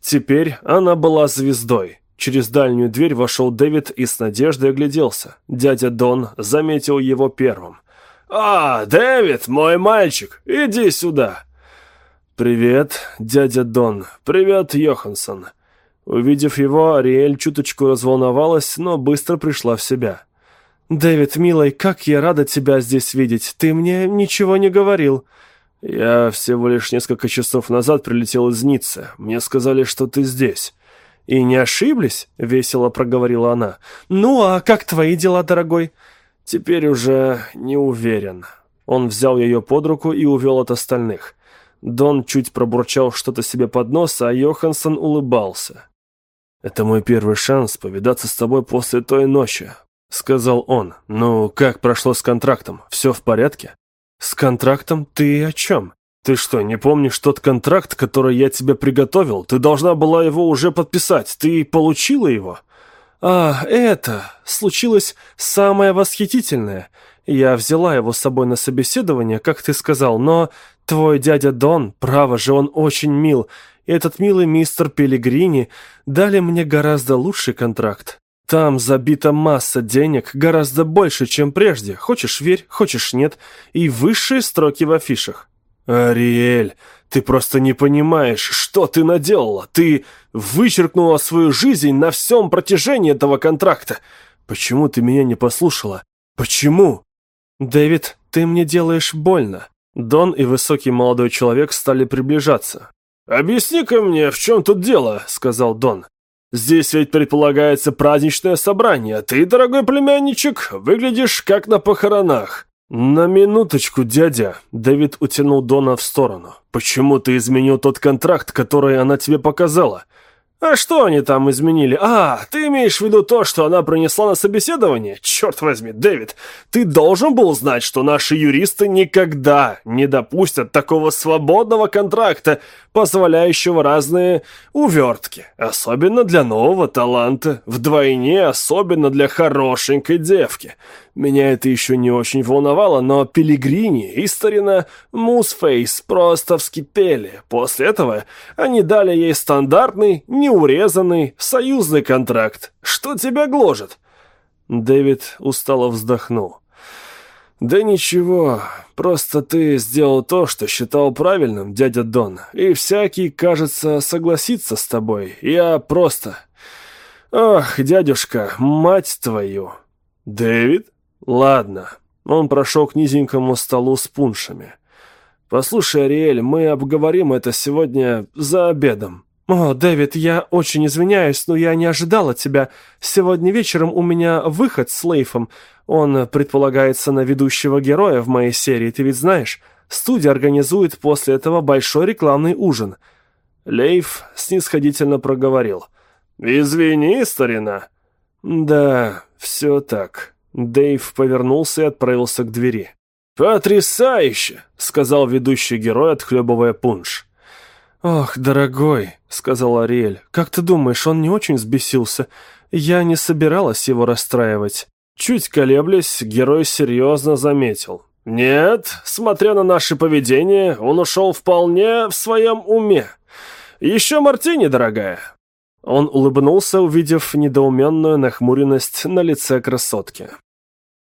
Теперь она была звездой. Через дальнюю дверь вошел Дэвид и с надеждой огляделся. Дядя Дон заметил его первым. «А, Дэвид, мой мальчик, иди сюда!» «Привет, дядя Дон. Привет, Йоханссон». Увидев его, Ариэль чуточку разволновалась, но быстро пришла в себя. «Дэвид, милый, как я рада тебя здесь видеть. Ты мне ничего не говорил». «Я всего лишь несколько часов назад прилетел из Ниццы. Мне сказали, что ты здесь». «И не ошиблись?» — весело проговорила она. «Ну, а как твои дела, дорогой?» «Теперь уже не уверен». Он взял ее под руку и увел от остальных. Дон чуть пробурчал что-то себе под нос, а Йоханссон улыбался. «Это мой первый шанс повидаться с тобой после той ночи», — сказал он. «Ну, как прошло с контрактом? Все в порядке?» «С контрактом? Ты о чем?» «Ты что, не помнишь тот контракт, который я тебе приготовил? Ты должна была его уже подписать. Ты получила его?» «А, это... Случилось самое восхитительное. Я взяла его с собой на собеседование, как ты сказал, но твой дядя Дон, право же, он очень мил. Этот милый мистер Пелигрини дали мне гораздо лучший контракт. Там забита масса денег, гораздо больше, чем прежде. Хочешь верь, хочешь нет. И высшие строки в афишах. «Ариэль, ты просто не понимаешь, что ты наделала. Ты вычеркнула свою жизнь на всем протяжении этого контракта. Почему ты меня не послушала? Почему?» «Дэвид, ты мне делаешь больно». Дон и высокий молодой человек стали приближаться. «Объясни-ка мне, в чем тут дело?» — сказал Дон. «Здесь ведь предполагается праздничное собрание. Ты, дорогой племянничек, выглядишь как на похоронах». «На минуточку, дядя!» Дэвид утянул Дона в сторону. «Почему ты изменил тот контракт, который она тебе показала?» «А что они там изменили? А, ты имеешь в виду то, что она принесла на собеседование? Черт возьми, Дэвид, ты должен был знать, что наши юристы никогда не допустят такого свободного контракта, позволяющего разные увертки, особенно для нового таланта, вдвойне особенно для хорошенькой девки. Меня это еще не очень волновало, но Пелигрини и старина Мусфейс просто вскипели. После этого они дали ей стандартный, неурезанный, союзный контракт. Что тебя гложет?» Дэвид устало вздохнул. «Да ничего, просто ты сделал то, что считал правильным, дядя Дон, и всякий, кажется, согласится с тобой. Я просто... Ох, дядюшка, мать твою!» «Дэвид?» «Ладно». Он прошел к низенькому столу с пуншами. «Послушай, Ариэль, мы обговорим это сегодня за обедом». «О, Дэвид, я очень извиняюсь, но я не ожидал от тебя. Сегодня вечером у меня выход с Лейфом. Он предполагается на ведущего героя в моей серии, ты ведь знаешь? Студия организует после этого большой рекламный ужин». Лейф снисходительно проговорил. «Извини, старина». «Да, все так». Дэйв повернулся и отправился к двери. «Потрясающе!» — сказал ведущий герой, отхлебывая пунш. «Ох, дорогой», — сказал Ариэль, — «как ты думаешь, он не очень взбесился? Я не собиралась его расстраивать». Чуть колеблясь, герой серьезно заметил. «Нет, смотря на наше поведение, он ушел вполне в своем уме. Еще мартини, дорогая». Он улыбнулся, увидев недоуменную нахмуренность на лице красотки.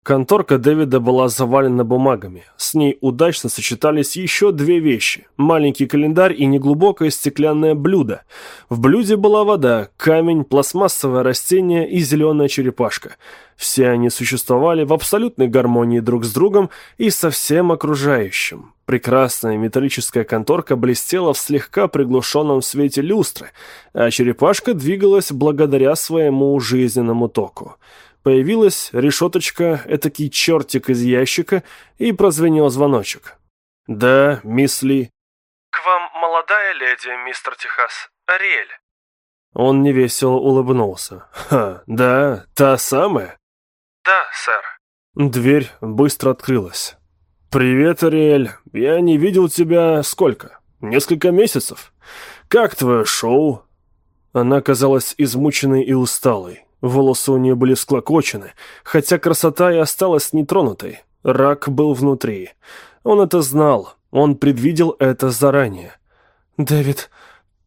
Конторка Дэвида была завалена бумагами. С ней удачно сочетались еще две вещи. Маленький календарь и неглубокое стеклянное блюдо. В блюде была вода, камень, пластмассовое растение и зеленая черепашка. Все они существовали в абсолютной гармонии друг с другом и со всем окружающим. Прекрасная металлическая конторка блестела в слегка приглушенном свете люстры, а черепашка двигалась благодаря своему жизненному току. Появилась решеточка, этакий чертик из ящика, и прозвенел звоночек. «Да, мисс Ли». «К вам молодая леди, мистер Техас, Ариэль». Он невесело улыбнулся. «Ха, да, та самая?» «Да, сэр». Дверь быстро открылась. «Привет, Ариэль. Я не видел тебя сколько? Несколько месяцев. Как твое шоу?» Она казалась измученной и усталой. Волосы у нее были всклокочены, хотя красота и осталась нетронутой. Рак был внутри. Он это знал, он предвидел это заранее. «Дэвид,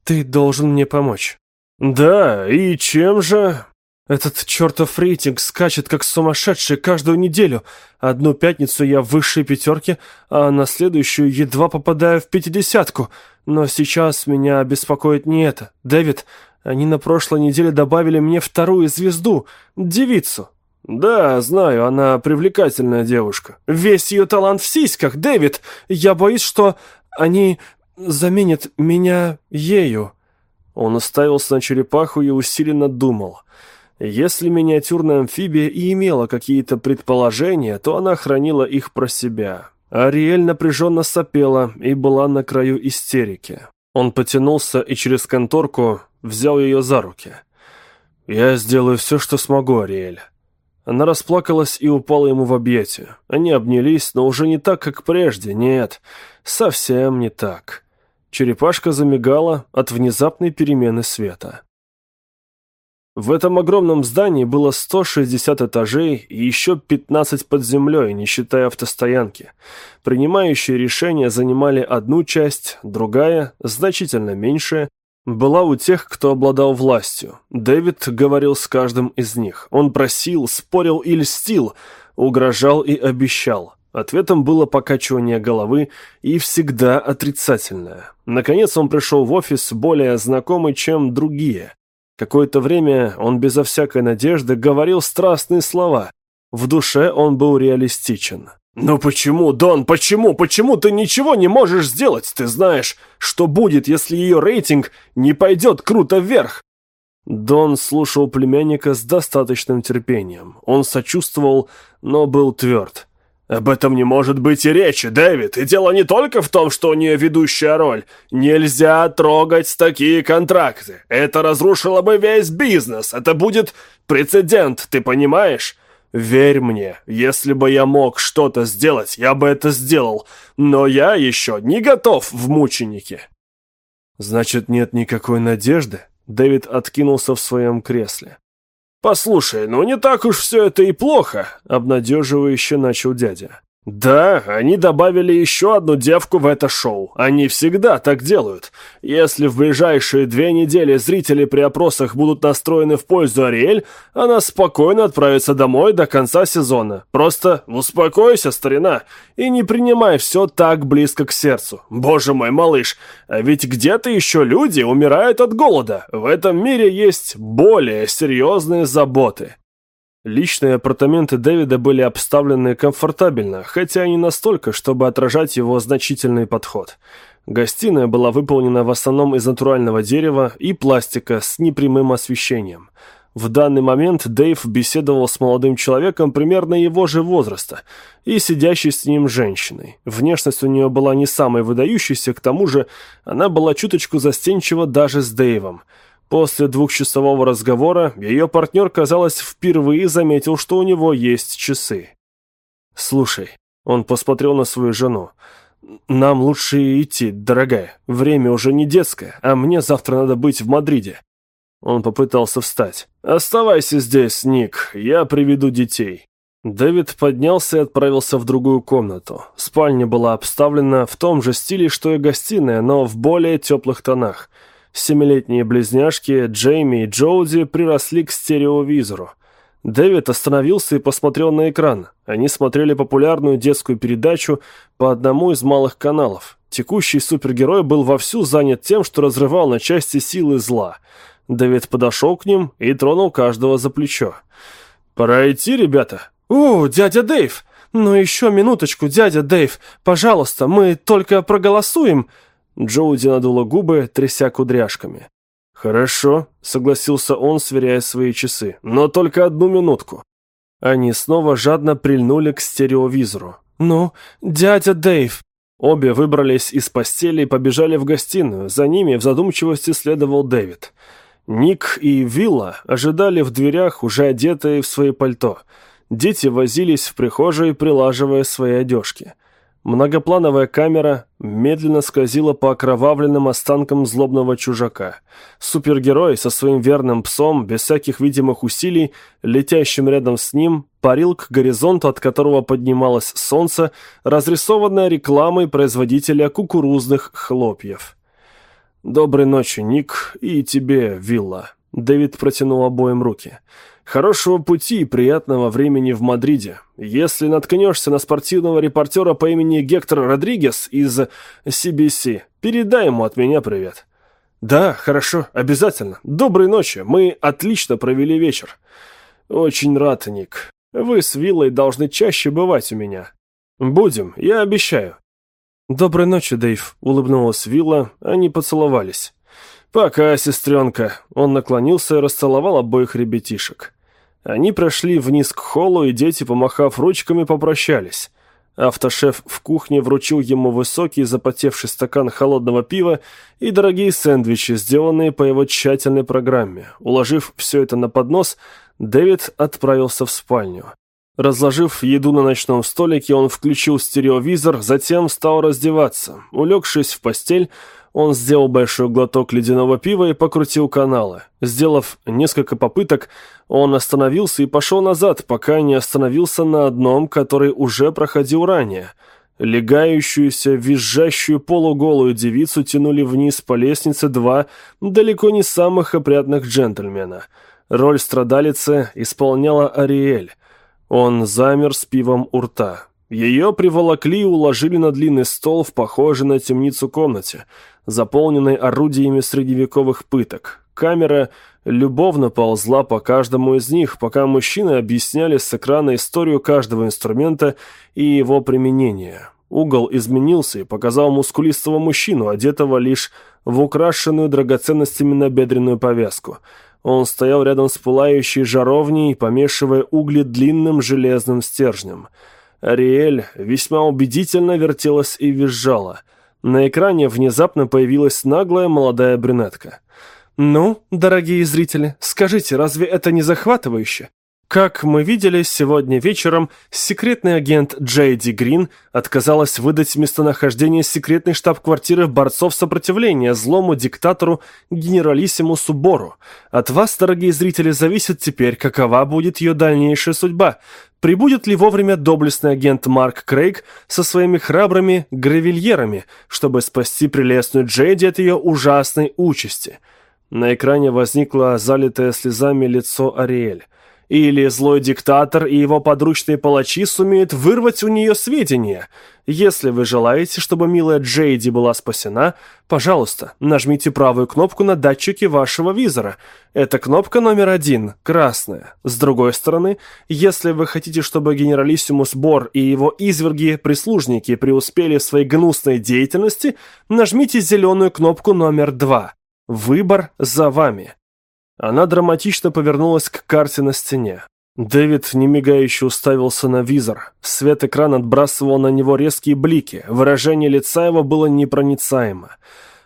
ты должен мне помочь». «Да, и чем же?» «Этот чертов рейтинг скачет как сумасшедший каждую неделю. Одну пятницу я в высшей пятерке, а на следующую едва попадаю в пятидесятку. Но сейчас меня беспокоит не это. Дэвид, они на прошлой неделе добавили мне вторую звезду, девицу. Да, знаю, она привлекательная девушка. Весь ее талант в сиськах, Дэвид. Я боюсь, что они заменят меня ею. Он уставился на черепаху и усиленно думал. Если миниатюрная амфибия и имела какие-то предположения, то она хранила их про себя. Ариэль напряженно сопела и была на краю истерики. Он потянулся и через конторку взял ее за руки. «Я сделаю все, что смогу, Ариэль». Она расплакалась и упала ему в объятия. Они обнялись, но уже не так, как прежде, нет, совсем не так. Черепашка замигала от внезапной перемены света. В этом огромном здании было 160 этажей и еще 15 под землей, не считая автостоянки. Принимающие решения занимали одну часть, другая, значительно меньшая, была у тех, кто обладал властью. Дэвид говорил с каждым из них. Он просил, спорил и льстил, угрожал и обещал. Ответом было покачивание головы и всегда отрицательное. Наконец он пришел в офис более знакомый, чем другие. Какое-то время он безо всякой надежды говорил страстные слова. В душе он был реалистичен. «Ну почему, Дон, почему, почему ты ничего не можешь сделать? Ты знаешь, что будет, если ее рейтинг не пойдет круто вверх?» Дон слушал племянника с достаточным терпением. Он сочувствовал, но был тверд. «Об этом не может быть и речи, Дэвид, и дело не только в том, что у нее ведущая роль. Нельзя трогать такие контракты. Это разрушило бы весь бизнес, это будет прецедент, ты понимаешь?» «Верь мне, если бы я мог что-то сделать, я бы это сделал, но я еще не готов в мученики». «Значит, нет никакой надежды?» Дэвид откинулся в своем кресле. «Послушай, ну не так уж все это и плохо», — обнадеживающе начал дядя. «Да, они добавили еще одну девку в это шоу. Они всегда так делают. Если в ближайшие две недели зрители при опросах будут настроены в пользу Ариэль, она спокойно отправится домой до конца сезона. Просто успокойся, старина, и не принимай все так близко к сердцу. Боже мой, малыш, а ведь где-то еще люди умирают от голода. В этом мире есть более серьезные заботы». Личные апартаменты Дэвида были обставлены комфортабельно, хотя не настолько, чтобы отражать его значительный подход. Гостиная была выполнена в основном из натурального дерева и пластика с непрямым освещением. В данный момент Дэйв беседовал с молодым человеком примерно его же возраста и сидящей с ним женщиной. Внешность у нее была не самой выдающейся, к тому же она была чуточку застенчива даже с Дэйвом – После двухчасового разговора ее партнер, казалось, впервые заметил, что у него есть часы. «Слушай», — он посмотрел на свою жену, — «нам лучше идти, дорогая. Время уже не детское, а мне завтра надо быть в Мадриде». Он попытался встать. «Оставайся здесь, Ник, я приведу детей». Дэвид поднялся и отправился в другую комнату. Спальня была обставлена в том же стиле, что и гостиная, но в более теплых тонах — Семилетние близняшки Джейми и Джоуди приросли к стереовизору. Дэвид остановился и посмотрел на экран. Они смотрели популярную детскую передачу по одному из малых каналов. Текущий супергерой был вовсю занят тем, что разрывал на части силы зла. Дэвид подошел к ним и тронул каждого за плечо. «Пора идти, ребята». «О, дядя Дэйв! Ну еще минуточку, дядя Дэйв, пожалуйста, мы только проголосуем», Джоуди надула губы, тряся кудряшками. «Хорошо», — согласился он, сверяя свои часы, — «но только одну минутку». Они снова жадно прильнули к стереовизору. «Ну, дядя Дэйв!» Обе выбрались из постели и побежали в гостиную. За ними в задумчивости следовал Дэвид. Ник и Вилла ожидали в дверях, уже одетые в свои пальто. Дети возились в прихожей, прилаживая свои одежки. Многоплановая камера медленно скользила по окровавленным останкам злобного чужака. Супергерой со своим верным псом, без всяких видимых усилий, летящим рядом с ним, парил к горизонту, от которого поднималось солнце, разрисованное рекламой производителя кукурузных хлопьев. «Доброй ночи, Ник, и тебе, Вилла». Дэвид протянул обоим руки. Хорошего пути и приятного времени в Мадриде. Если наткнешься на спортивного репортера по имени Гектор Родригес из CBC, передай ему от меня привет. Да, хорошо, обязательно. Доброй ночи, мы отлично провели вечер. Очень рад, Ник. Вы с Виллой должны чаще бывать у меня. Будем, я обещаю. Доброй ночи, Дэйв, улыбнулась Вилла, они поцеловались. «Пока, сестренка». Он наклонился и расцеловал обоих ребятишек. Они прошли вниз к холлу, и дети, помахав ручками, попрощались. Автошеф в кухне вручил ему высокий запотевший стакан холодного пива и дорогие сэндвичи, сделанные по его тщательной программе. Уложив все это на поднос, Дэвид отправился в спальню. Разложив еду на ночном столике, он включил стереовизор, затем стал раздеваться. Улегшись в постель, он сделал большой глоток ледяного пива и покрутил каналы. Сделав несколько попыток, он остановился и пошел назад, пока не остановился на одном, который уже проходил ранее. Легающуюся, визжащую полуголую девицу тянули вниз по лестнице два далеко не самых опрятных джентльмена. Роль страдалицы исполняла Ариэль. Он замер с пивом у рта. Ее приволокли и уложили на длинный стол в похожей на темницу комнате, заполненной орудиями средневековых пыток. Камера любовно ползла по каждому из них, пока мужчины объясняли с экрана историю каждого инструмента и его применения. Угол изменился и показал мускулистого мужчину, одетого лишь в украшенную драгоценностями набедренную повязку. Он стоял рядом с пылающей жаровней, помешивая угли длинным железным стержнем – Ариэль весьма убедительно вертелась и визжала. На экране внезапно появилась наглая молодая брюнетка. «Ну, дорогие зрители, скажите, разве это не захватывающе? Как мы видели, сегодня вечером секретный агент Джейди Грин отказалась выдать местонахождение секретной штаб-квартиры борцов сопротивления злому диктатору генералиссимусу Бору. От вас, дорогие зрители, зависит теперь, какова будет ее дальнейшая судьба. Прибудет ли вовремя доблестный агент Марк Крейг со своими храбрыми гравильерами, чтобы спасти прелестную Джейди от ее ужасной участи? На экране возникло залитое слезами лицо Ариэль. Или злой диктатор и его подручные палачи сумеют вырвать у нее сведения. Если вы желаете, чтобы милая Джейди была спасена, пожалуйста, нажмите правую кнопку на датчике вашего визора. Это кнопка номер один, красная. С другой стороны, если вы хотите, чтобы генералиссимус Бор и его изверги-прислужники преуспели в своей гнусной деятельности, нажмите зеленую кнопку номер два. Выбор за вами. Она драматично повернулась к карте на стене. Дэвид немигающе уставился на визор. Свет экрана отбрасывал на него резкие блики. Выражение лица его было непроницаемо.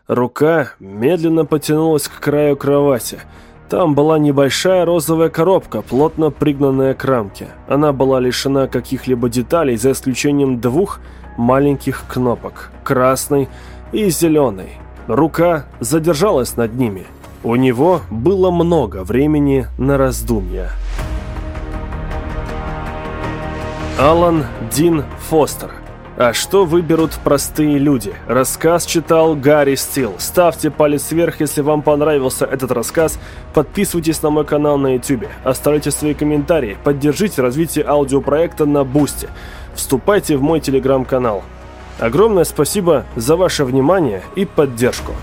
Рука медленно потянулась к краю кровати. Там была небольшая розовая коробка, плотно пригнанная к рамке. Она была лишена каких-либо деталей, за исключением двух маленьких кнопок – красной и зеленой. Рука задержалась над ними – у него было много времени на раздумья. Алан Дин Фостер. А что выберут простые люди? Рассказ читал Гарри Стил. Ставьте палец вверх, если вам понравился этот рассказ. Подписывайтесь на мой канал на YouTube. Оставляйте свои комментарии. Поддержите развитие аудиопроекта на Бусте. Вступайте в мой телеграм-канал. Огромное спасибо за ваше внимание и поддержку.